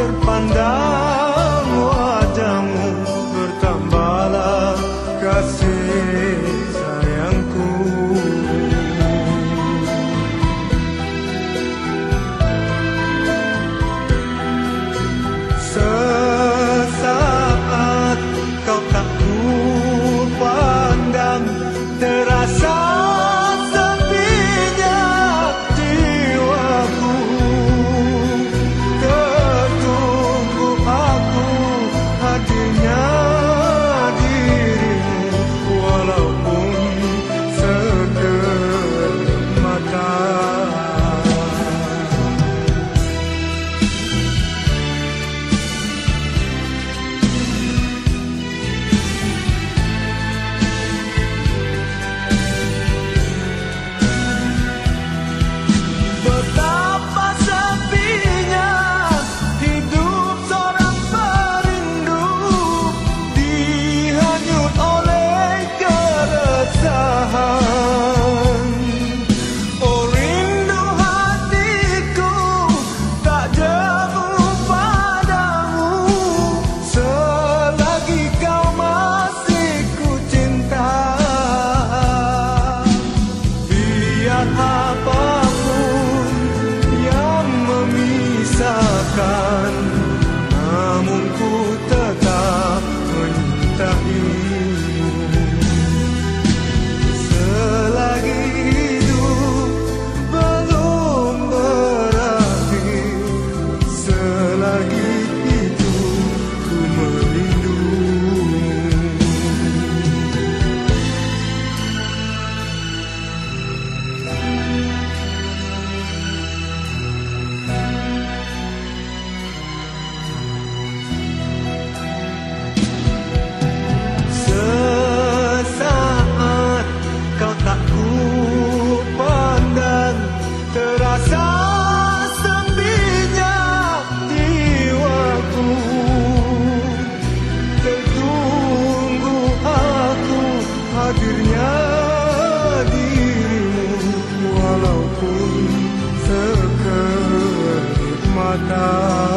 terpandang hadirnya dirimu walaupun sekejap mata.